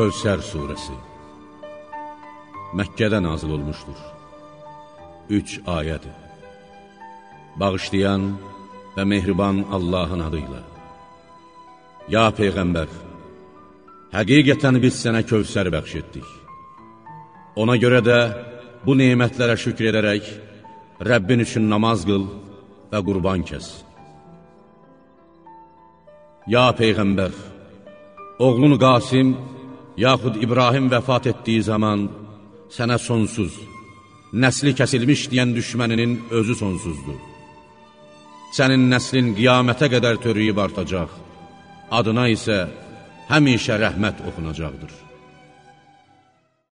Kövsər Suresi Məkkədə nazil olmuşdur. Üç ayədir. Bağışlayan və mehriban Allahın adıyla. Ya Peyğəmbər, həqiqətən biz sənə Kövsər bəxş etdik. Ona görə də bu neymətlərə şükr edərək, Rəbbin üçün namaz qıl və qurban kəs. Ya Peyğəmbər, oğlun Qasim, yaxud İbrahim vəfat etdiyi zaman sənə sonsuz, nəsli kəsilmiş deyən düşməninin özü sonsuzdur. Sənin nəslin qiyamətə qədər törüyüb artacaq, adına isə həmişə rəhmət oxunacaqdır.